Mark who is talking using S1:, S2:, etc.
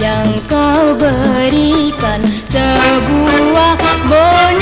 S1: yang kau berikan sebuah bonus.